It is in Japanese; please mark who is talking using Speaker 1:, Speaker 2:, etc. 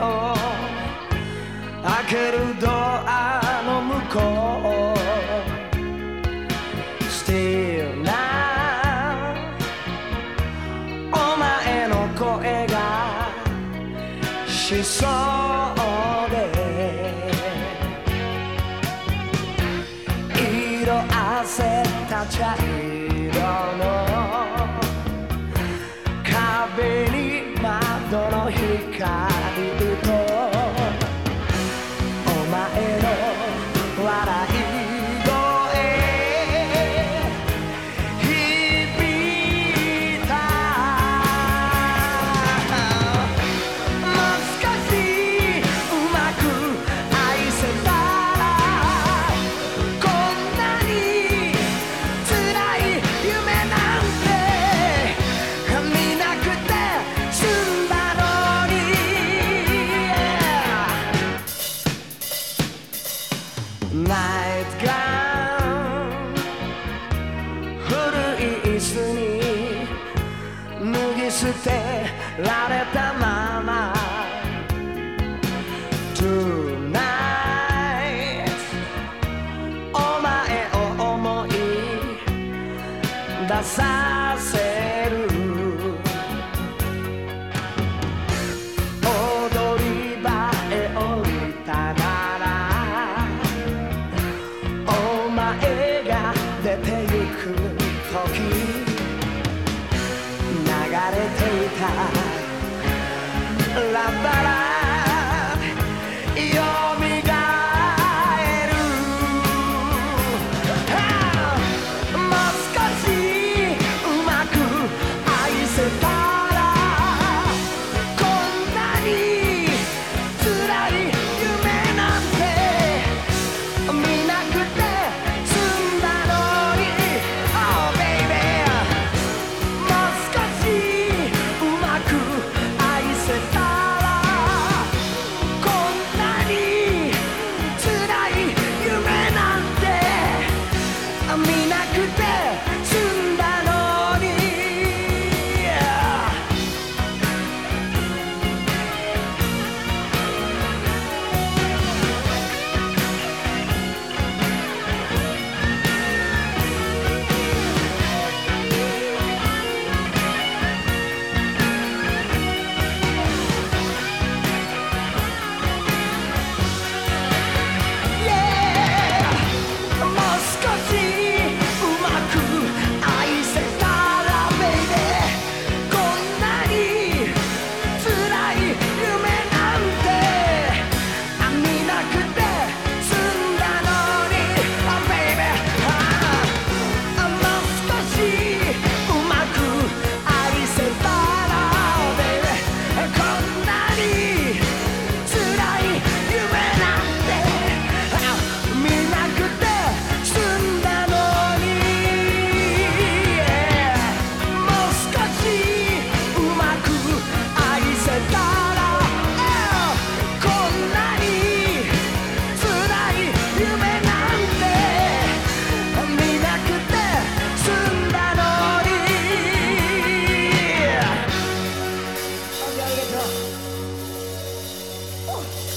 Speaker 1: を開けるドアの向こう。Still now お前の声がしそうで。色あせた茶色ナイツガン古い椅子に脱ぎ捨てられたまま。Tonight お前を思い出さされていた。Oh.